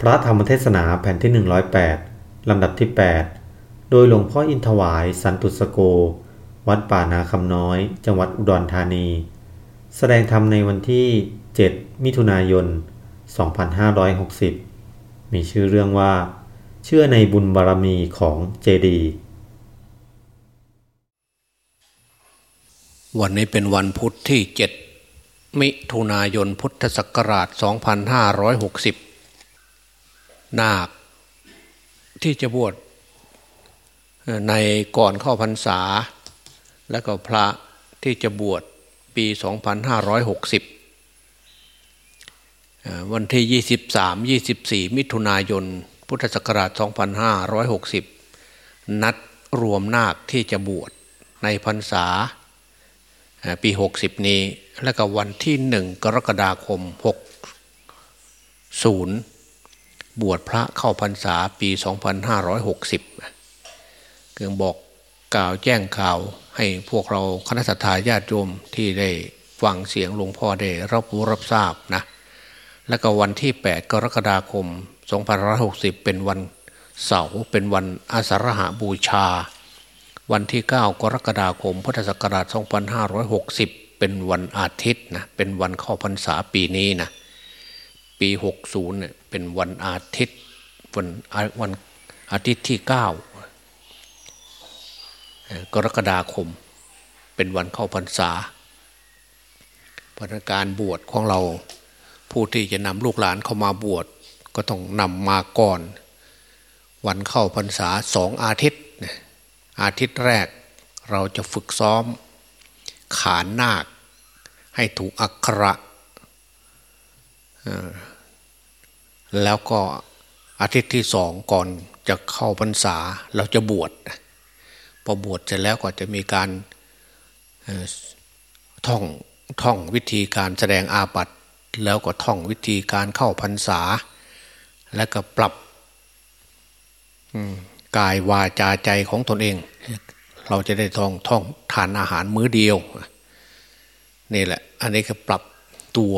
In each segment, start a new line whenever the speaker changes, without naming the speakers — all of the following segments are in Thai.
พระธรรมเทศนาแผ่นที่ 108 ลำดับที่ 8 โดยหลวงพ่ออินทวายสันตุสโก วัดป่านาคำน้อย จังหวัดอุดรธานี แสดงธรรมในวันที่ 7 มิถุนายน 2560 มีชื่อเรื่องว่า เชื่อในบุญบารมีของเจดี
วันนี้เป็นวันพุทธที่ 7 มิถุนายนพุทธศักราช 2560 นาคที่จะบวชในก่อนเข้าพรรษา และก็พระที่จะบวชปี 2560 วันที่ 23 24 มิถุนายน พุทธศักราช 2560 นัดรวมนาคที่จะบวชในพรรษาปี 60 นี้ และก็วันที่หนึ่งกรกฎาคม 60 บวชพระเข้าพรรษาปี 2560เกืองบอกกล่าวแจ้งข่าวให้พวกเราคณะสัตยาญาติโยมที่ได้ฟังเสียงหลวงพ่อได้รับรู้รับทราบนะ และก็วันที่ 8 กรกฎาคม 2560 เป็นวันเสาร์เป็นวันอาสาฬหาบูชา วันที่ 9 กรกฎาคม พุทธศักราช 2560 เป็นวันอาทิตย์นะ เป็นวันเข้าพรรษาปีนี้นะ ปี60เนี่ยเป็นวันอาทิตย์วันวันอาทิตย์ที่9กรกฎาคม เป็นวันเข้าพรรษาพนักการบวชของเราผู้ที่จะนำลูกหลานเข้ามาบวชก็ต้องนำมาก่อน วันเข้าพรรษาสองอาทิตย์ อาทิตย์แรกเราจะฝึกซ้อม ขานนาค ให้ถูกอักขระ แล้วก็อาทิตย์ที่สองก่อนจะเข้าพรรษาเราจะบวชพอบวชเสร็จแล้วก็จะมีการท่องท่องวิธีการแสดงอาบัติแล้วก็ท่องวิธีการเข้าพรรษา แล้วก็ปรับกายวาจาใจของตนเอง เราจะได้ท่องท่องทานอาหารมื้อเดียวนี่แหละ อันนี้ก็ปรับตัว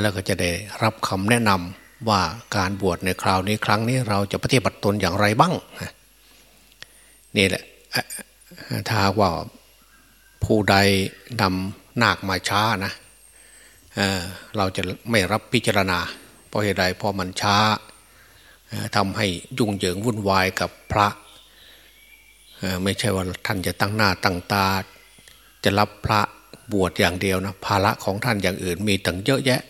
แล้วก็จะได้รับคำแนะนำว่าการบวชในคราวนี้ครั้งนี้เราจะปฏิบัติตนอย่างไรบ้าง นี่แหละถ้าว่าผู้ใดนำนาคมาช้านะเเราจะไม่รับพิจารณา เพราะเหตุใดเพราะมันช้าทำให้ยุ่งเหยิงวุ่นวายกับพระไม่ใช่ว่าท่านจะตั้งหน้าตั้งตา จะรับพระบวชอย่างเดียวนะภาระของท่านอย่างอื่นมีตั้งเยอะแยะ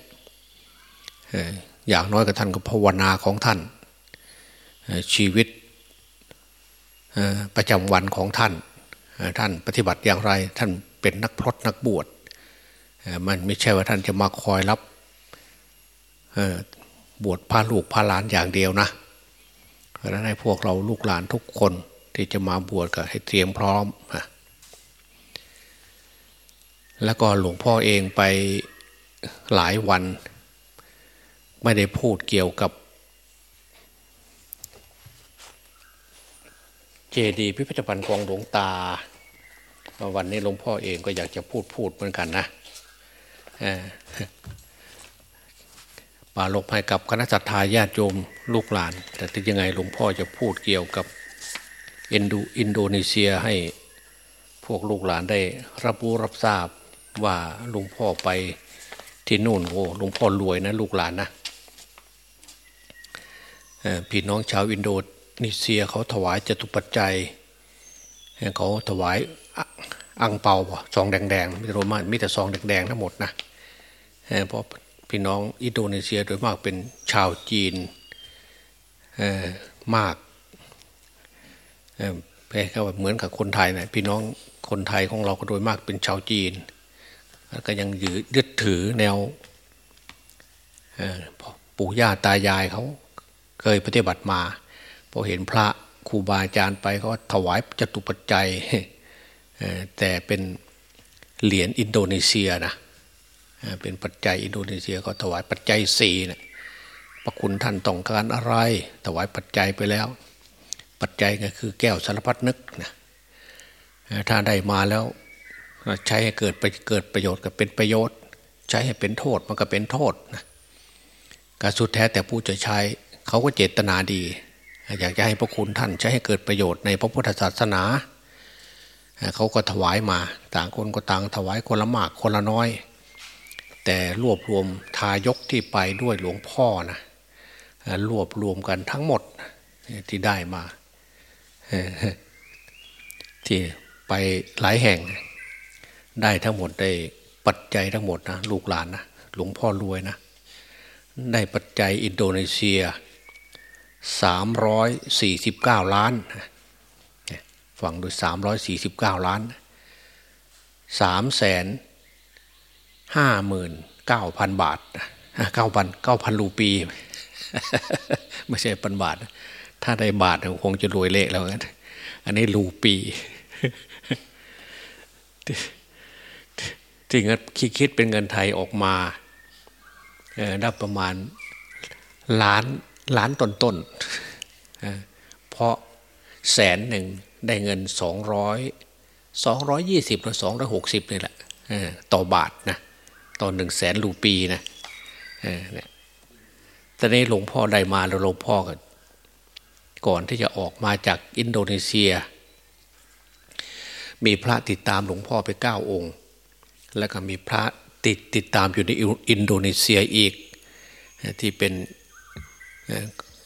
อย่างน้อยกับท่านก็ภาวนาของท่าน ชีวิตประจำวันของท่าน ท่านปฏิบัติอย่างไร ท่านเป็นนักพรตนักบวชมันไม่ใช่ว่าท่านจะมาคอยรับบวชพาลูกพาหลานอย่างเดียวนะเพราะนั้นให้พวกเราลูกหลานทุกคนที่จะมาบวชก็ให้เตรียมพร้อมแล้วก็หลวงพ่อเองไปหลายวัน ไม่ได้พูดเกี่ยวกับ เจดีพิพิธภัณฑ์กองหลวงตา วันนี้หลวงพ่อเองก็อยากจะพูดพูดเหมือนกันนะป่าลบให้กับคณะสัตยาญาติโยมลูกหลาน แต่ถึงยังไงหลวงพ่อจะพูดเกี่ยวกับอินโดอินโดนีเซียให้พวกลูกหลานได้รับรู้รับทราบว่าหลวงพ่อไปที่นู่นโอ้หลวงพ่อรวยนะลูกหลานนะ พี่น้องชาวอินโดนีเซียเขาถวายจตุปัจจัยเขาถวายอังเปาซองแดงๆไม่โรมันมีแต่ซองแดงๆทั้งหมดนะเพราะพี่น้องอินโดนีเซียโดยมากเป็นชาวจีนมากแพ่ก็เหมือนกับคนไทยนะพี่น้องคนไทยของเราก็โดยมากเป็นชาวจีน ก็ยังยึดถือแนวปู่ย่าตายายเขา เคยปฏิบัติมาพอเห็นพระครูบาอาจารย์ไปเขาถวายจตุปัจจัยแต่เป็นเหรียญอินโดนีเซียนะเป็นปัจจัยอินโดนีเซียก็ถวายปัจจัยสี่นะประคุณท่านต้องการอะไร ถวายปัจจัยไปแล้ว ปัจจัยก็คือแก้วสารพัดนึกนะถ้าได้มาแล้วใช้ให้เกิดไปเกิดประโยชน์ก็เป็นประโยชน์ ใช้ให้เป็นโทษมันก็เป็นโทษนะก็สุดแท้แต่ผู้จะใช้ เขาก็เจตนาดี อยากจะให้พระคุณท่านใช้ให้เกิดประโยชน์ในพระพุทธศาสนา เขาก็ถวายมา ต่างคนก็ต่างถวายคนละมากคนละน้อย แต่รวบรวมทายกที่ไปด้วยหลวงพ่อนะรวบรวมกันทั้งหมดที่ได้มาที่ไปหลายแห่งได้ทั้งหมดได้ปัจจัยทั้งหมดนะลูกหลานนะหลวงพ่อรวยนะ ได้ปัจจัยอินโดนีเซีย สามร้อยสี่สิบเก้าล้านฟังดูสามร้อยสี่สิบเก้าล้านสามแสนห้าหมื่นเก้าพันบาทเก้าพันเก้าพันรูปี ไม่ใช่พันบาท ถ้าได้บาทคงจะรวยเละแล้วกันอันนี้รูปีที่เงินคิดเป็นเงินไทยออกมาได้ประมาณล้าน ล้านต้นต้นเพราะแสนหนึ่งได้เงินสองร้อยสองร้อยยี่สิบหรือสองร้อยหกสิบนี่แหละต่อบาทนะต่อหนึ่งแสนรูปีนะเนี่ยตอนนี้หลวงพ่อได้มาแล้วหลวงพ่อก็ก่อนที่จะออกมาจากอินโดนีเซีย มีพระติดตามหลวงพ่อไปเก้าองค์ แล้วก็มีพระติดติดตามอยู่ในอินโดนีเซียอีก ที่เป็น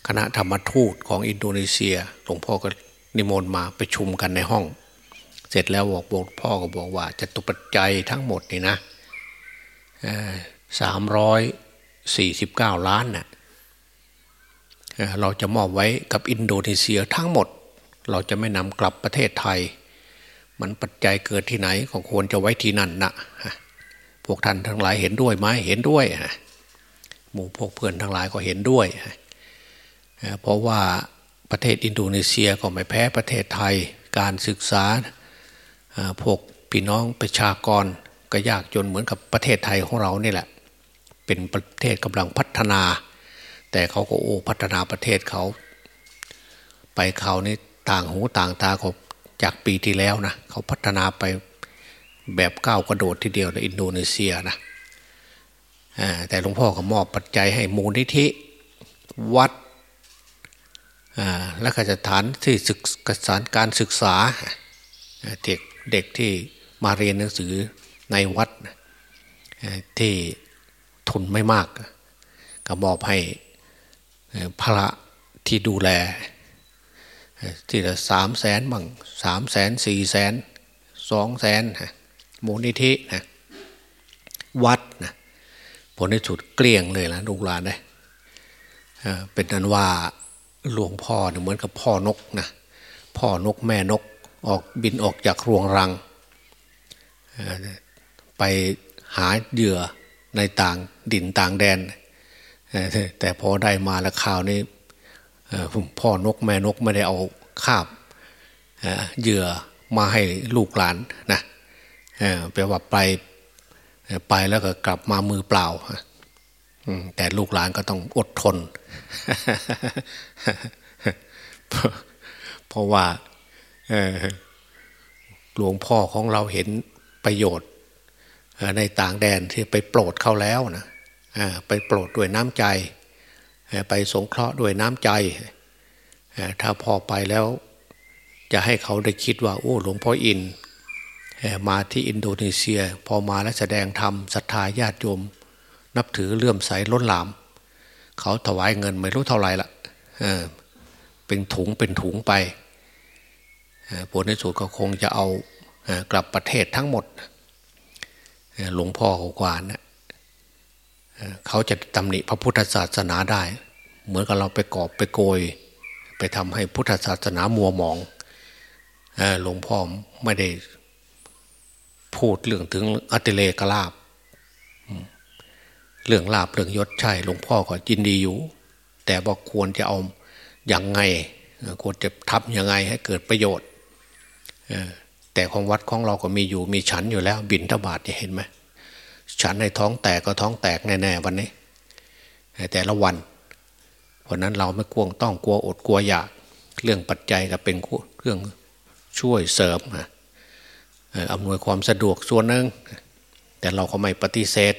คณะธรรมทูตของอินโดนีเซียหลวงพ่อก็นิมนต์มาไปชุมกันในห้อง เสร็จแล้วบอกบอกพ่อก็บอกว่าจะตุปัจจัยทั้งหมดนี่นะสามร้อยสี่สิบเก้าล้านนะ่ะเราจะมอบไว้กับอินโดนีเซียทั้งหมด เราจะไม่นำกลับประเทศไทย มันปัจจัยเกิดที่ไหนก็ควรจะไว้ที่นั่นนะพวกท่านทั้งหลายเห็นด้วยไหมเห็นด้วยหมู่พวกเพื่อนทั้งหลายก็เห็นด้วย เพราะว่าประเทศอินโดนีเซียก็ไม่แพ้ประเทศไทยการศึกษาพวกพี่น้องประชากรก็ยากจนเหมือนกับประเทศไทยของเรานี่แหละ เป็นประเทศกำลังพัฒนา แต่เขาก็โอ้พัฒนาประเทศเขา ไปเขานี่ต่างหูต่างตาเขาจากปีที่แล้วนะเขาพัฒนาไปแบบก้าวกระโดดทีเดียวในอินโดนีเซียนะแต่หลวงพ่อก็มอบปัจจัยให้มูลนิธิวัด และกสถานที่ศึกษาการศึกษาเด็กเด็กที่มาเรียนหนังสือในวัดที่ทุนไม่มาก ก็มอบให้พระที่ดูแล ที่ละสามแสนบังสามแสนสี่แสนสองแสนมูลนิธินะวัดนะผลในสุดเกลี้ยงเลยนะลูกหลานเลยเป็นนั้นว่า หลวงพ่อเนี่ยเหมือนกับพ่อนกนะพ่อนกแม่นกออกบินออกจากรวงรัง ไปหาเหยื่อในต่างดินต่างแดน แต่พอได้มาแล้วข่าวนี้พ่อนกแม่นกไม่ได้เอาคาบเหยื่อมาให้ลูกหลานนะแปลว่าไปไปแล้วก็กลับมามือเปล่า แต่ลูกหลานก็ต้องอดทน เพราะว่าหลวงพ่อของเราเห็นประโยชน์ในต่างแดนที่ไปโปรดเขาแล้วนะไปโปรดด้วยน้ำใจ ไปสงเคราะห์ด้วยน้ำใจ ถ้าพอไปแล้วจะให้เขาได้คิดว่า โอ้หลวงพ่ออิน มาที่อินโดนีเซีย พอมาแล้วแสดงธรรมศรัทธาญาติโยม นับถือเลื่อมใสล้นหลาม เขาถวายเงินไม่รู้เท่าไหร่ละเเป็นถุงเป็นถุงไปผลในสุดก็คงจะเอากลับประเทศทั้งหมด หลวงพ่อเขากวานนะเขาจะตำหนิพระพุทธศาสนาได้ เหมือนกับเราไปกอบไปโกย ไปทำให้พุทธศาสนามัวหมองหลวงพ่อไม่ได้พูดเรื่องถึงอัติเลกลาบ เรื่องลาบเรื่องยศใช่หลวงพ่อก็ยินดีอยู่ แต่บอกควรจะเอาอย่างไง ควรจะทำยังไงให้เกิดประโยชน์แต่ของวัดของเราก็มีอยู่มีฉันอยู่แล้ว บินทบาทเห็นไหมฉันในท้องแตกก็ท้องแตกแน่ๆวันนี้ แต่ละวันเพราะนั้นเราไม่กลัวต้องกลัวอดกลัวอยากเรื่องปัจจัยก็เป็นเครื่องช่วยเสริมอำนวยความสะดวกส่วนหนึ่งแต่เราก็ไม่ปฏิเสธ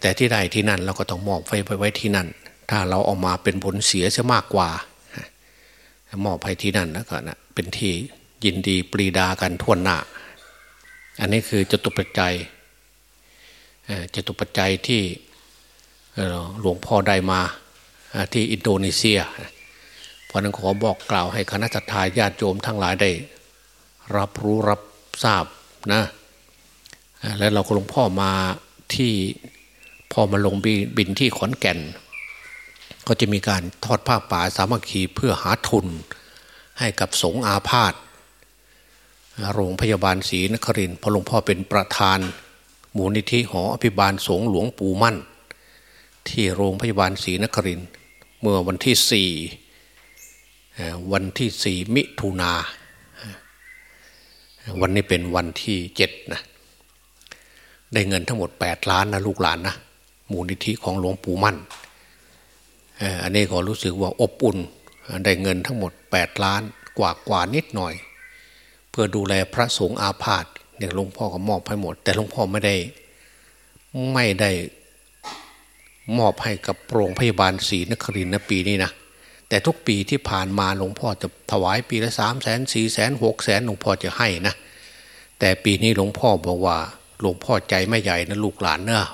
แต่ที่ใดที่นั่นเราก็ต้องมอบไว้ไว้ที่นั่น ถ้าเราออกมาเป็นผลเสียจะมากกว่ามอบให้ที่นั่นแล้วก็นะเป็นที่ยินดีปรีดากันทวนหน้า อันนี้คือจตุปัจจัยจตุปัจจัยที่หลวงพ่อได้มาที่อินโดนีเซีย เพราะนั้นขอบอกกล่าวให้คณะทาญาติโยมทั้งหลายได้ รับรู้รับทราบนะ แล้วเราก็หลวงพ่อมาที่ อมาลงบินที่ขอนแก่น ก็จะมีการทอดผ้าป่าสามัคคีเพื่อหาทุนให้กับสงอาพาธโรงพยาบาลศรีนครินทร์พอหลวงพ่อเป็นประธานมูลนิธิหออภิบาลสงหลวงปู่มั่น ที่โรงพยาบาลศรีนครินทร์เมื่อวันที่สี่วันที่สี่มิถุนาวันนี้เป็นวันที่เจ็ดนะได้เงินทั้งหมดแปดล้านนะลูกหลานนะ มูลนิธิของหลวงปู่มั่นอันนี้ก็รู้สึกว่าอบอุ่นได้เงินทั้งหมดแปดล้านกว่ากว่านิดหน่อย เพื่อดูแลพระสงฆ์อาพาธเนี่ยหลวงพ่อก็มอบให้หมด แต่หลวงพ่อไม่ได้ไม่ได้มอบให้กับโรงพยาบาลศรีนครินทร์ปีนี้นะแต่ทุกปีที่ผ่านมาหลวงพ่อจะถวายปีละสามแสนสี่แสนหกแสนหลวงพ่อจะให้นะแต่ปีนี้หลวงพ่อบอกว่าหลวงพ่อใจไม่ใหญ่นะลูกหลานเนอะ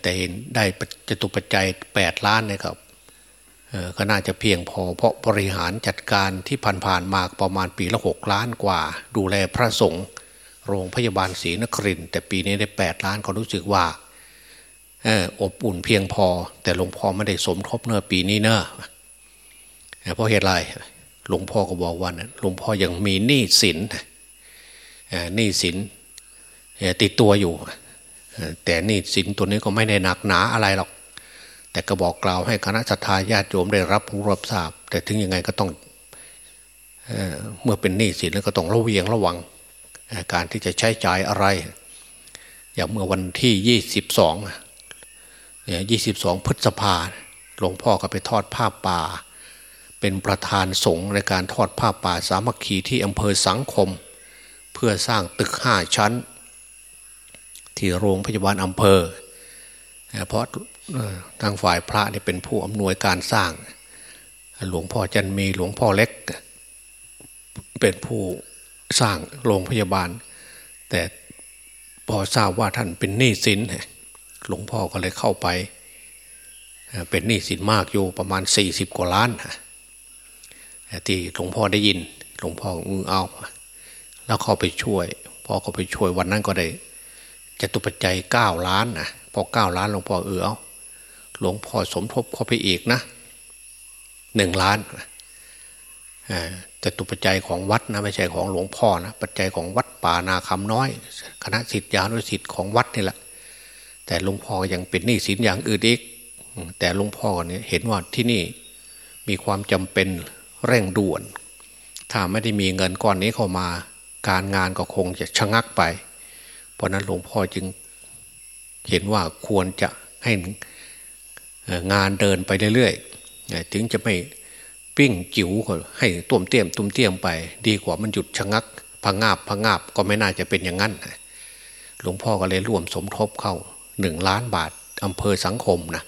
แต่เห็นได้จตุปัจจัยแปดล้านนะครับก็น่าจะเพียงพอเพราะบริหารจัดการที่ผ่านๆมาประมาณปีละหกล้านกว่า ดูแลพระสงฆ์โรงพยาบาลศรีนครินแต่ปีนี้ได้แปดล้านก็รู้สึกว่าอบอุ่นเพียงพอ แต่หลวงพ่อไม่ได้สมทบเนอปีนี้เนอะเพราะเหตุไรหลวงพ่อก็บอกว่าหลวงพ่อยังมีหนี้สินหนี้สินติดตัวอยู่ แต่นี้สินตัวนี้ก็ไม่ได้หนักหนาอะไรหรอก แต่ก็บอกกล่าวให้คณะสัตยาญาติโยมได้รับรู้รับทราบ แต่ถึงยังไงก็ต้องเเมื่อเป็นหนี้สินแล้วก็ต้องระเวียงระวัง การที่จะใช้จ่ายอะไร อย่างเมื่อวันที่ยี่สิบสองยี่สิบสองพฤษภาหลวงพ่อก็ไปทอดผ้าป่า เป็นประธานสงฆ์ในการทอดผ้าป่าสามัคคีที่อำเภอสังคม เพื่อสร้างตึกห้าชั้น ที่โรงพยาบาลอำเภอ เพราะทางฝ่ายพระนี่เป็นผู้อำนวยการสร้าง หลวงพ่อจันมีหลวงพ่อเล็ก เป็นผู้สร้างโรงพยาบาล แต่พอทราบว่าท่านเป็นหนี้สินหลวงพ่อก็เลยเข้าไป เป็นหนี้สินมากอยู่ประมาณสี่สิบกว่าล้านที่หลวงพ่อได้ยินหลวงพ่อมือเอา แล้วเข้าไปช่วยพ่อก็ไปช่วยวันนั้นก็ได้ จตุปัจจัยเก้าล้านนะพอเก้าล้านหลวงพ่อเออเอาหลวงพ่อสมทบเข้าไปอีกนะหนึ่งล้านแต่ตุปัจจัยของวัดนะไม่ใช่ของหลวงพ่อนะปัจจัยของวัดป่านาคำน้อย คณะสิทธิานุสิทธิ์ของวัดนี่แหละ แต่หลวงพ่อยังเป็นหนี้สินอย่างอื่นอีก แต่หลวงพ่อเนี่ยเห็นว่าที่นี่มีความจำเป็นเร่งด่วน ถ้าไม่ได้มีเงินก้อนนี้เข้ามา การงานก็คงจะชะงักไป เพราะนั้นหลวงพ่อจึงเห็นว่าควรจะให้งานเดินไปเรื่อยๆถึงจะไม่ปิ้งจิ๋วให้ตุ่มเตี้ยมตุ่มเตี้ยมไป ดีกว่ามันหยุดชะงักพังงาบพังงาบก็ไม่น่าจะเป็นอย่างนั้นหลวงพ่อก็เลยร่วมสมทบเข้าหนึ่งล้านบาทอำเภอสังคมนะ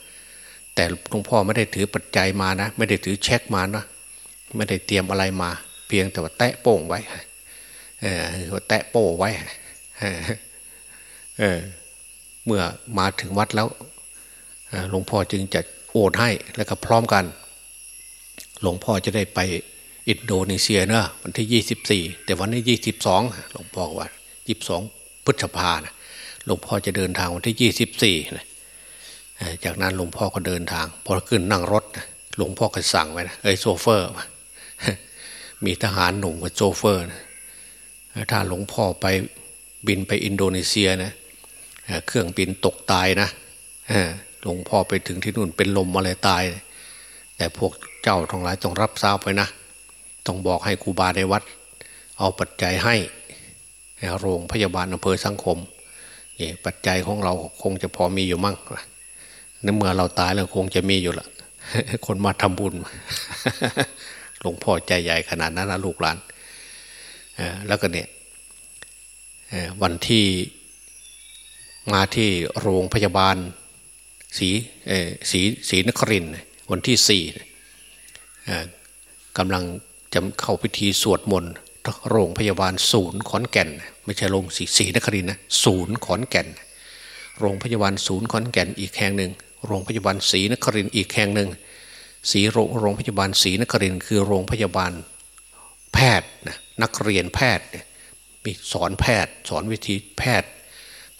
แต่หลวงพ่อไม่ได้ถือปัจจัยมานะ ไม่ได้ถือเช็คมานะไม่ได้เตรียมอะไรมา เพียงแต่ว่าแตะโป้งไว้เออแตะโป้ไว้ เออเมื่อมาถึงวัดแล้วหลวงพ่อจึงจะโอนให้แล้วก็พร้อมกัน หลวงพ่อจะได้ไปอินโดนีเซียเนอะวันที่ยี่สิบสี่แต่วันนี้ยี่สิบสองหลวงพ่อว่ายี่สิบสองพฤษภานะหลวงพ่อจะเดินทางวันที่ยี่สิบสี่จากนั้นหลวงพ่อก็เดินทาง พอขึ้นนั่งรถหลวงพ่อก็สั่งไว้นะเอ้ยโชเฟอร์ มีทหารหนุ่มกับโชเฟอร์นะถ้าหลวงพ่อไปบินไปอินโดนีเซียนะ เครื่องบินตกตายนะหลวงพ่อไปถึงที่นู่นเป็นลมอะไรตาย แต่พวกเจ้าทั้งหลายต้องรับทราบไปนะ ต้องบอกให้ครูบาในวัด เอาปัจจัยให้โรงพยาบาลอำเภอสังคมนี่ปัจจัยของเราคงจะพอมีอยู่มั่งในเมื่อเราตายแล้วคงจะมีอยู่ละคนมาทำบุญ หลวงพ่อใจใหญ่ขนาดนั้นนะลูกหลานแล้วก็เนี่ยวันที่ มาที่โรงพยาบาลศรีศรีศรีนครินวันที่สี่กำลังจะเข้าพิธีสวดมนต์โรงพยาบาลศูนย์ขอนแก่น ไม่ใช่โรงศรีศรีนครินนะศูนย์ขอนแก่น โรงพยาบาลศูนย์ขอนแก่นอีกแห่งหนึ่ง โรงพยาบาลศรีนครินอีกแห่งหนึ่งศรีโรงพยาบาลศรีนครินคือโรงพยาบาลแพทย์นักเรียนแพทย์มีสอนแพทย์ สอนวิธีแพทย์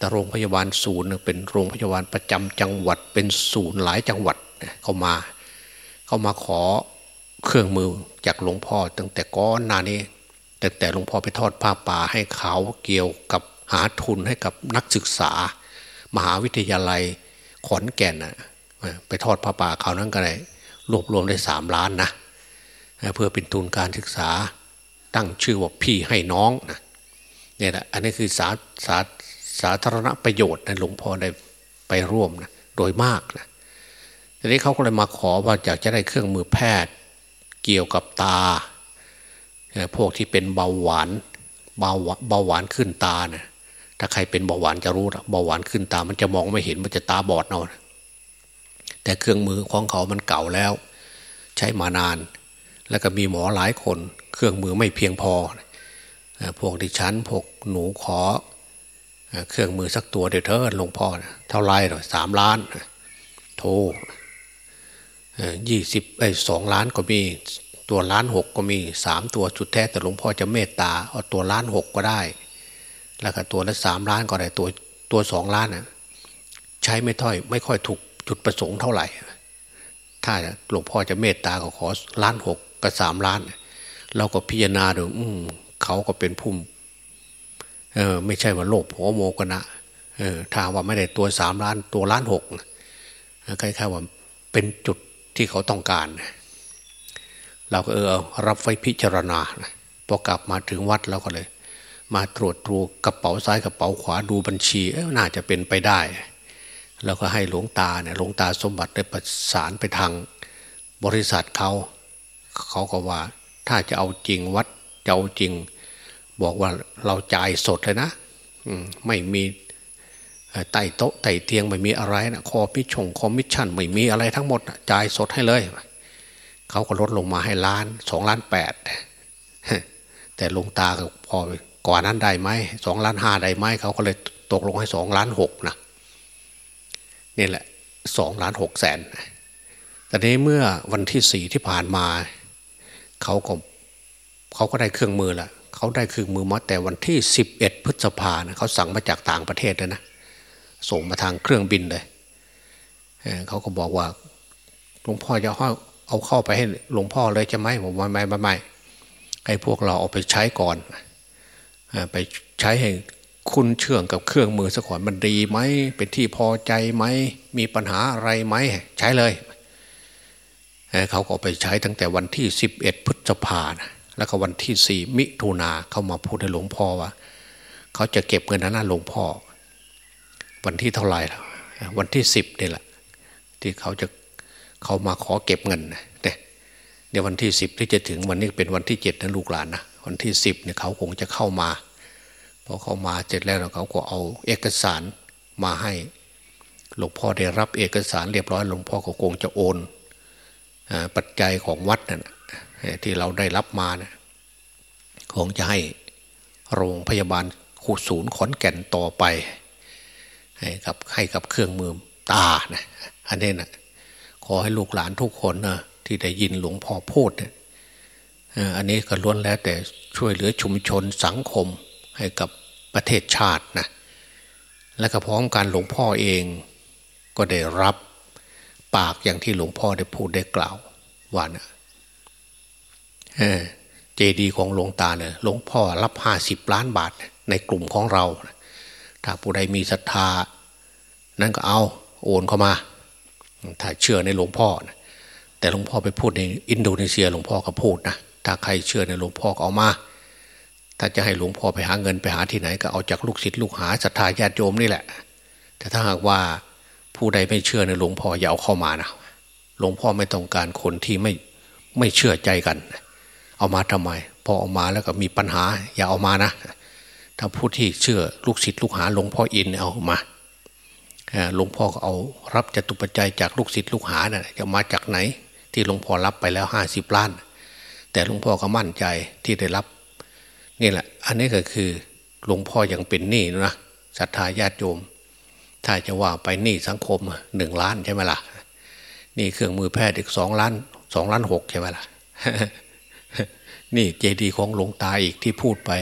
แต่โรงพยาบาลศูนย์เป็นโรงพยาบาลประจำจังหวัดเป็นศูนย์หลายจังหวัดเขามา เขามาขอเครื่องมือจากหลวงพ่อ ตั้งแต่ก้อนนานี้ตั้งแต่หลวงพ่อไปทอดผ้าป่าให้เขาเกี่ยวกับหาทุนให้กับนักศึกษา มหาวิทยาลัยขอนแก่นนะไปทอดผ้าป่าเขานั้นก็เลยรวบรวมได้สามล้านนะเพื่อเป็นทุนการศึกษาตั้งชื่อว่าพี่ให้น้องนะเนี่ยแหละอันนี้คือสาสา สาธารณประโยชน์นะหลวงพ่อได้ไปร่วมนะโดยมากนะทีนี้เขาก็เลยมาขอว่าอยากจะได้เครื่องมือแพทย์เกี่ยวกับตา พวกที่เป็นเบาหวานเบาเบาหวานขึ้นตาเนะี่ยถ้าใครเป็นเบาหวานจะรู้เบาหวานขึ้นตา มันจะมองไม่เห็นมันจะตาบอดเอาะแต่เครื่องมือของเขามันเก่าแล้ว ใช้มานาน แล้วก็มีหมอหลายคน เครื่องมือไม่เพียงพอ พวกดิฉันพวกหนูขอ เครื่องมือสักตัวเดี๋ยวเธอหลวงพ่อเท่าไรหรอสามล้านโทยี่สิบไอ้สองล้านก็มีตัวล้านหกก็มีสามตัวจุดแท้แต่หลวงพ่อจะเมตตาเอาตัวล้านหกก็ได้ แล้วก็ตัวละสามล้านก็ได้ตัวตัวสองล้านนะใช้ไม่ถ้อย ไม่ค่อยถูกจุดประสงค์เท่าไหร่ ถ้าหลวงพ่อจะเมตตาก็ขอล้านหกกับสามล้าน เราก็พิจารณาดูอืมเขาก็เป็นผู้ เออไม่ใช่ว่าโลภหัวโมกนะเออถ้าว่าไม่ได้ตัวสามล้านตัวล้านหกคล้ายๆว่าเป็นจุดที่เขาต้องการ เราก็เออรับไฟพิจารณาพอกลับมาถึงวัดเราก็เลย มาตรวจดูกระเป๋าซ้ายกระเป๋าขวาดูบัญชีน่าจะเป็นไปได้แล้วก็ให้หลวงตาเนี่ยหลวงตาสมบัติได้ประสานไปทางบริษัทเขา เขาก็ว่าถ้าจะเอาจริงวัดจะเอาจริง บอกว่าเราจ่ายสดเลยนะไม่มีไต่โต๊ะไต่เตียงไม่มีอะไรนะคอพิชงคอมิชชั่นไม่มีอะไรทั้งหมดจ่ายสดให้เลยเขาก็ลดลงมาให้ล้านสองล้านแปดแต่ลงตาพอก่อนนั้นได้ไหมสองล้านห้าได้ไหมเขาก็เลยตกลงให้สองล้านหกนะนี่แหละสองล้านหกแสนแต่นี้เมื่อวันที่สี่ที่ผ่านมาเขาก็เขาก็ได้เครื่องมือละ เขาได้เครื่องมือมาแต่วันที่สิบเอ็ดพฤษภานะเขาสั่งมาจากต่างประเทศเลยนะ ส่งมาทางเครื่องบินเลยเขาก็บอกว่าหลวงพ่อจะเอาเข้าไปให้หลวงพ่อเลยจะไหมผมว่ไม่ไม่ไม่ให้พวกเราเอาไปใช้ก่อนไปใช้ให้คุณเชื่องกับเครื่องมือสะก่อนมันดีไหมเป็นที่พอใจไหมมีปัญหาอะไรไหมใช้เลยเขาก็ไปใช้ตั้งแต่วันที่สิบเอ็ดพฤษภานะ แล้วก็วันที่สี่มิถุนาเขามาพูดให้หลวงพ่อว่า เขาจะเก็บเงินนั้นหลวงพ่อ วันที่เท่าไหร่วันที่สิบนี่แหละ ที่เขาจะเขามาขอเก็บเงินเนี่ยเดี๋ยววันที่สิบที่จะถึงวันนี้เป็นวันที่เจ็ดนะลูกหลานนะวันที่สิบเนี่ยเขาคงจะเข้ามาพอเขามาเสร็จแล้วเขาก็เอาเอกสารมาให้หลวงพ่อได้รับเอกสารเรียบร้อยหลวงพ่อก็คงจะโอนปัจจัยของวัดนั่น ที่เราได้รับมานะคงจะให้โรงพยาบาลขูดศูนย์ขอนแก่นต่อไป ให้กับให้กับเครื่องมือตานะอันนี้นะขอให้ลูกหลานทุกคนนะที่ได้ยินหลวงพ่อพูดนี่ยอันนี้ก็ล้วนแล้วแต่ช่วยเหลือชุมชนสังคมให้กับประเทศชาตินะและก็พร้อมกันหลวงพ่อเองก็ได้รับปากอย่างที่หลวงพ่อได้พูดได้กล่าวว่านะ เจดีของหลวงตาเนี่ยหลวงพ่อรับห้าสิบล้านบาทในกลุ่มของเรา ถ้าผู้ใดมีศรัทธา นั้นก็เอาโอนเข้ามา ถ้าเชื่อในหลวงพ่อนะแต่หลวงพ่อไปพูดในอินโดนีเซียหลวงพ่อก็พูดนะถ้าใครเชื่อในหลวงพ่อก็เอามา ถ้าจะให้หลวงพ่อไปหาเงินไปหาที่ไหน ก็เอาจากลูกศิษย์ลูกหาศรัทธาญาติโยมนี่แหละ แต่ถ้าหากว่าผู้ใดไม่เชื่อในหลวงพ่ออย่าเอาเข้ามานะหลวงพ่อไม่ต้องการคนที่ไม่ไม่เชื่อใจกัน เอามาทำไม พอเอามาแล้วก็มีปัญหา อย่าเอามานะ ถ้าผู้ที่เชื่อลูกศิษย์ลูกหาหลวงพ่ออินเอามาหลวงพ่อก็เอารับจตุปัจจัยจากลูกศิษย์ลูกหานะ่ะจะมาจากไหน ที่หลวงพ่อรับไปแล้วห้าสิบล้าน แต่หลวงพ่อก็มั่นใจที่ได้รับนี่แหละ อันนี้ก็คือหลวงพ่อยังเป็นหนี้นะศรัทธาญาติโยม ถ้าจะว่าไปหนี้สังคมหนึ่งล้านใช่ไหมล่ะนี่เครื่องมือแพทย์อีกสองล้านสองล้านหกใช่ไหมล่ะ นี่เจดีของหลวงตาอีกที่พูดไป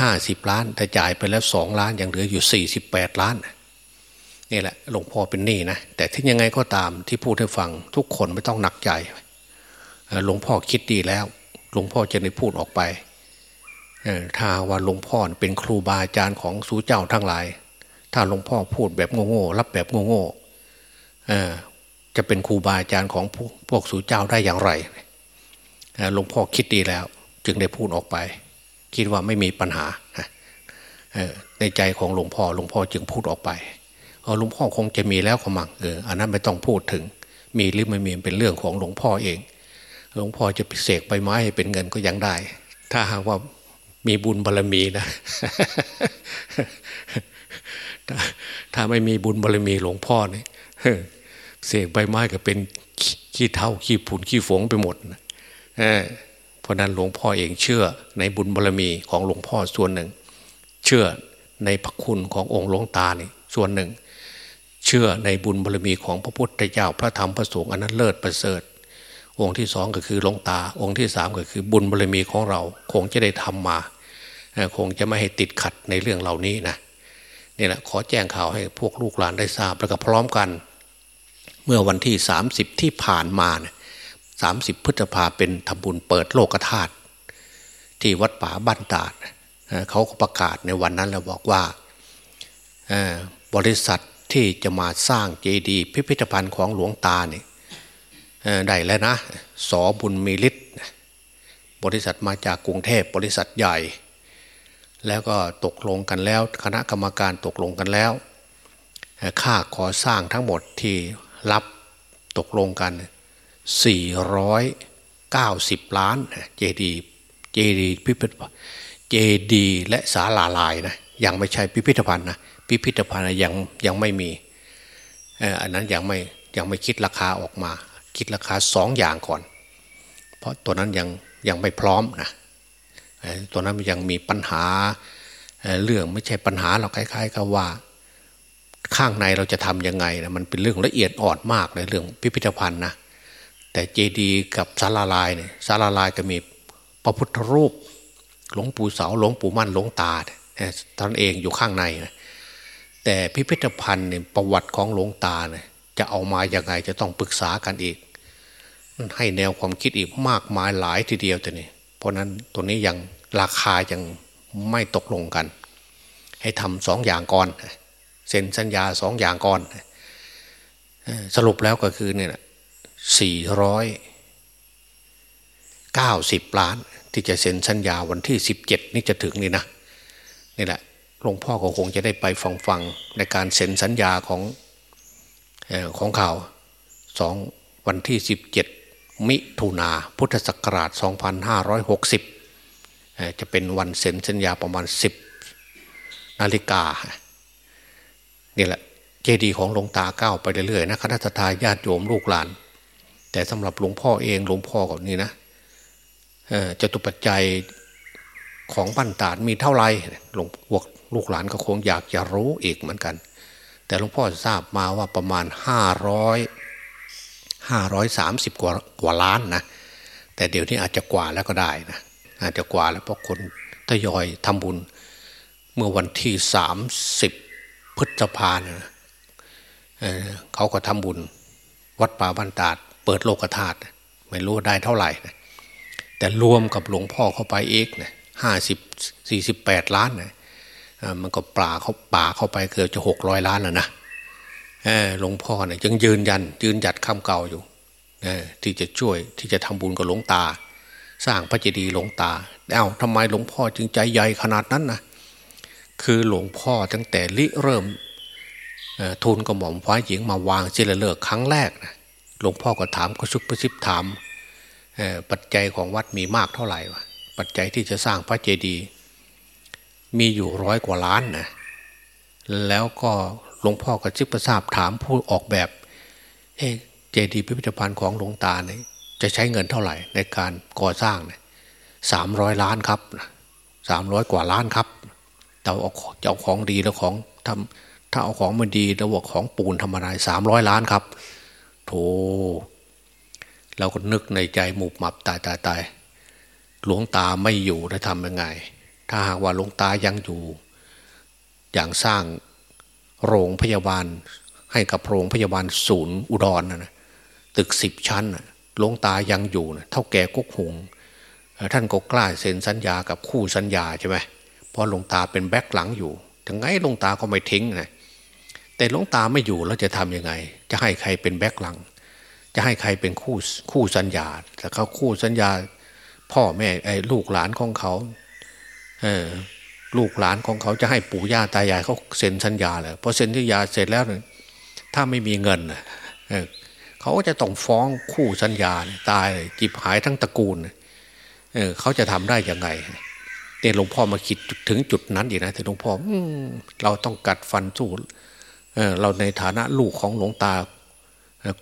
ห้าสิบล้าน แต่จ่ายไปแล้วสองล้านยังเหลืออยู่สี่สิบแปดล้านนี่แหละหลวงพ่อเป็นหนี้นะแต่ที่ยังไงก็ตามที่พูดให้ฟังทุกคนไม่ต้องหนักใจหลวงพ่อคิดดีแล้ว หลวงพ่อจะได้พูดออกไปถ้าว่าหลวงพ่อเป็นครูบาอาจารย์ของสูเจ้าทั้งหลาย ถ้าหลวงพ่อพูดแบบโง่ๆรับแบบโง่ๆจะเป็นครูบาอาจารย์ของพวกสูเจ้าได้อย่างไร หลวงพ่อคิดดีแล้ว จึงได้พูดออกไป คิดว่าไม่มีปัญหาในใจของหลวงพ่อหลวงพ่อจึงพูดออกไปหลวงพ่อคงจะมีแล้วขมังเอออันนั้นไม่ต้องพูดถึง มีหรือไม่มีเป็นเรื่องของหลวงพ่อเอง หลวงพ่อจะเศษใบไม้ให้เป็นเงินก็ยังได้ ถ้าหากว่ามีบุญบารรมีนะถ้าไม่มีบุญบารรมีหลวงพ่อเนี่ยเสกใบไม้ก็เป็นขี้เท่าขี้ผุนขี้ฝงไปหมดนะ เพราะนั้นหลวงพ่อเองเชื่อในบุญบารรมีของหลวงพ่อส่วนหนึ่ง เชื่อในพระคุณขององค์หลวงตานี่ส่วนหนึ่ง เชื่อในบุญบารรมีของพระพุทธเจ้าพระธรรมพระสงฆ์อันนั้นเลิศประเสริฐ องค์ที่สองก็คือหลวงตา องค์ที่สามก็คือบุญบารรมีของเราคงจะได้ทำมาคงจะไม่ให้ติดขัดในเรื่องเหล่านี้นะนี่แหละขอแจ้งข่าวให้พวกลูกหลานได้ทราบแล้วก็พร้อมกัน เมื่อวันที่ 30 ที่ผ่านมาเนี่ย สามสิบพฤษภาเป็นทำบุญเปิดโลกธาตุที่วัดป่าบ้านตาดเขาก็ประกาศในวันนั้นแล้วบอกว่าบริษัทที่จะมาสร้างเจดีย์พิพิธภัณฑ์ของหลวงตาเนี่ยได้แล้วนะสอบุญมีฤทธิ์บริษัทมาจากกรุงเทพบริษัทใหญ่ แล้วก็ตกลงกันแล้ว คณะกรรมการตกลงกันแล้ว ค่าขอสร้างทั้งหมดที่รับตกลงกัน 490 ล้านเจดีเจดีพิพิธเจดีและศาลาลายนะยังไม่ใช่พิพิธภัณฑ์นะพิพิธภัณฑ์ยังยังไม่มีอันนั้นยังไม่ยังไม่คิดราคาออกมา คิดราคาสองอย่างก่อน เพราะตัวนั้นยังยังไม่พร้อมนะตัวนั้นยังมีปัญหาเรื่องไม่ใช่ปัญหาเราคล้ายๆกับว่า ข้างในเราจะทำยังไงนะมันเป็นเรื่องละเอียดอ่อนมากในเรื่องพิพิธภัณฑ์นะ แต่เจดีย์กับสาราลายเนี่ยสาราลายก็มีพระพุทธรูป หลวงปู่เสาหลวงปู่มั่นหลวงตาท่านเองอยู่ข้างในนะแต่พิพิธภัณฑ์เนี่ยประวัติของหลวงตาเนี่ยจะเอามาอย่างไงจะต้องปรึกษากันอีก ให้แนวความคิดอีกมากมายหลายทีเดียวแต่นี่เพราะนั้นตัวนี้ยังราคายังไม่ตกลงกัน ให้ทำสองอย่างก่อนเซ็นสัญญาสองอย่างก่อนสรุปแล้วก็คือเนี่ย สี่ร้อยเก้าสิบล้าน ที่จะเซ็นสัญญาวันที่สิบเจ็ดนี่จะถึงนี่นะนี่แหละหลวงพ่อก็คงจะได้ไปฟังฟังในการเซ็นสัญญาของของข่าวสองวันที่สิบเจ็ดมิถุนาพุทธศักราชสองพันห้าร้อยหกสิบจะเป็นวันเซ็นสัญญาประมาณสิบนาฬิกานี่แหละเจดีของหลวงตาก้าวไปเรื่อยๆนะคณะทาญาติโยมลูกหลาน แต่สำหรับหลวงพ่อเองหลวงพ่อก็นี่นะจะตุปัจจัยของบั้นตาดมีเท่าไรหลวงพวกลูกหลานก็คงอยากจะรู้อีกเหมือนกัน แต่หลวงพ่อทราบมาว่าประมาณห้าร้อยห้าร้อยสามสิบกว่ากว่าล้านนะแต่เดี๋ยวนี้อาจจะกว่าแล้วก็ได้นะอาจจะกว่าแล้วเพราะคนทยอยทำบุญ เมื่อวันที่สามสิบพฤษภาเนี่ยเขาก็ทำบุญ วัดป่าบันตาด เปิดโลกธาตุไม่รู้ได้เท่าไหร่นะแต่รวมกับหลวงพ่อเข้าไปเอกนะห้าสิบสี่สิบแปดล้านนะมันก็ป่าเขาป่าเข้าไปเกือบจะหกร้อยล้านแล้วนะหลวงพ่อเนี่ยยังยืนยัน ยืนหยัดคำเก่าอยู่ที่จะช่วยที่จะทำบุญกับหลวงตา สร้างพระเจดีย์หลวงตาเอ้าทำไมหลวงพ่อจึงใจใหญ่ขนาดนั้นนะคือหลวงพ่อตั้งแต่ริเริ่มทูลกระหม่อมฟ้าหญิงมาวางเจริญเลิกครั้งแรกนะ หลวงพ่อก็ถามก็ชุบประชิบถามปัจจัยของวัดมีมากเท่าไหร่วะปัจจัยที่จะสร้างพระเจดีย์มีอยู่ร้อยกว่าล้านนะแล้วก็หลวงพ่อก็จึกประทราบถามผู้ออกแบบเอเจดีย์พิพิธภัณฑ์ของหลวงตาเนี่ยจะใช้เงินเท่าไหร่ในการก่อสร้างเนี่ยสามร้อยล้านครับสามร้อยกว่าล้านครับแต่เอาจะเอาของดีแล้วของทำถ้าเอาของมันดีแล้วบอกของปูนทำอะไรสามร้อยล้านครับ โถเราก็นึกในใจหมุบหมับตายตายตายหลวงตาไม่อยู่จะทำยังไง ถ้าหากว่าหลวงตายังอยู่ อย่างสร้างโรงพยาบาล ให้กับโรงพยาบาลศูนย์อุดรนนะตึกสิบชั้นหลวงตายังอยู่นะเท่าแก่กุ๊กหงท่านก็กล้าเซ็นสัญญากับคู่สัญญาใช่ไหมเพราะหลวงตาเป็นแบ็คหลังอยู่ ถึงไงหลวงตาก็ไม่ทิ้งนะ แต่หลวงตาไม่อยู่แล้วจะทํำยังไง จะให้ใครเป็นแบ็คหลัง จะให้ใครเป็นคู่คู่สัญญาแต่เขาคู่สัญญา พ่อแม่ไอ้ลูกหลานของเขาเออลูกหลานของเขาจะให้ปู่ย่าตายายเขาเซ็นสัญญาเลยพอเซ็นสัญญาเสร็จแล้วเนี่ยถ้าไม่มีเงินเเขาก็จะต้องฟ้องคู่สัญญาตายจิบหายทั้งตระกูลเเขาจะทำได้ยังไงเนี่ยหลวงพ่อมาคิดถึงจุดนั้นอยู่นะแต่หลวงพ่อเราต้องกัดฟันสู้ เราในฐานะลูกของหลวงตา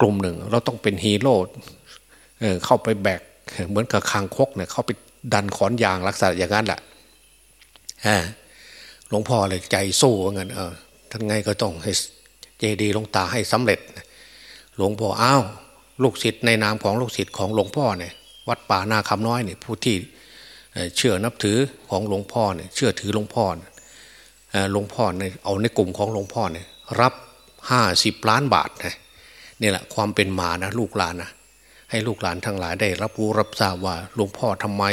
กลุ่มหนึ่ง เราต้องเป็นฮีโร่เข้าไปแบกเหมือนกับคางคกเนี่ยเข้าไปดันขอนยางรักษาอย่างนั้นแหละหลวงพ่อเลยใจสู้ว่างั้นเออท่านไงก็ต้องให้เจดีหลวงตาให้สำเร็จ หลวงพ่ออ้าวลูกศิษย์ในนามของลูกศิษย์ของหลวงพ่อเนี่ยวัดป่านาคำน้อยเนี่ยผู้ที่เชื่อนับถือของหลวงพ่อเนี่ยเชื่อถือหลวงพ่อหลวงพ่อในเอาในกลุ่มของหลวงพ่อเนี่ย รับห้าสิบล้านบาทนะนี่แหละความเป็นมานะลูกหลานนะให้ลูกหลานทั้งหลายได้รับรู้รับทราบว่าหลวงพ่อทำไม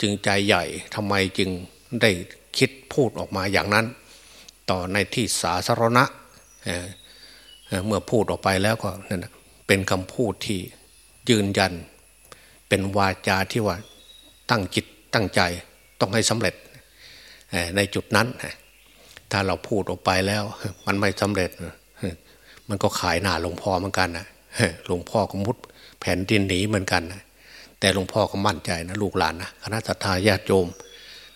จึงใจใหญ่ทำไมจึงได้คิดพูดออกมาอย่างนั้น ต่อในที่สาธารณะเมื่อพูดออกไปแล้วก็นั่นเป็นคำพูดที่ยืนยัน เป็นวาจาที่ว่าตั้งจิตตั้งใจต้องให้สำเร็จในจุดนั้น ถ้าเราพูดออกไปแล้ว มันไม่สำเร็จ มันก็ขายหน้าหลวงพ่อเหมือนกันนะหลวงพ่อก็มุดแผ่นดินหนีเหมือนกันนะแต่หลวงพ่อก็มั่นใจนะลูกหลานนะคณะสัตยาญาติโยม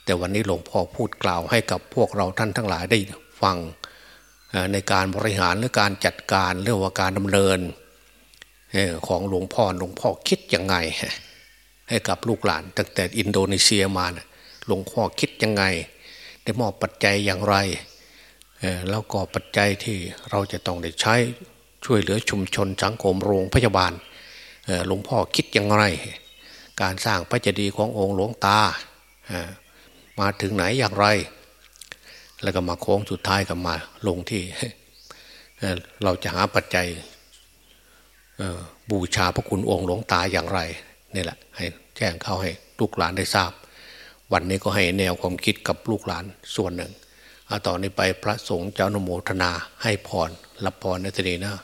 แต่วันนี้หลวงพ่อพูดกล่าวให้กับพวกเราท่านทั้งหลายได้ฟังในการบริหารหรือการจัดการเรื่องว่าการดำเนินของหลวงพ่อหลวงพ่อคิดยังไง ให้กับลูกหลานตั้งแต่อินโดนีเซียมาหลวงพ่อคิดยังไง ได้มอบปัจจัยอย่างไรแล้วก็ปัจจัยที่เราจะต้องได้ใช้ช่วยเหลือชุมชนสังคมโรงพยาบาลหลวงพ่อคิดอย่างไร การสร้างพระเจดีย์ขององค์หลวงตา มาถึงไหนอย่างไร แล้วก็มาโค้งสุดท้ายก็มาลงที่ เราจะหาปัจจัยบูชาพระคุณองค์หลวงตาอย่างไรนี่แหละให้แจ้งเข้าให้ลูกหลานได้ทราบ วันนี้ก็ให้แนวความคิดกับลูกหลานส่วนหนึ่ง เอาต่อนนี้ไปพระสงฆ์เจ้าโนโมทนาให้พรรับพรในทีนี้นะ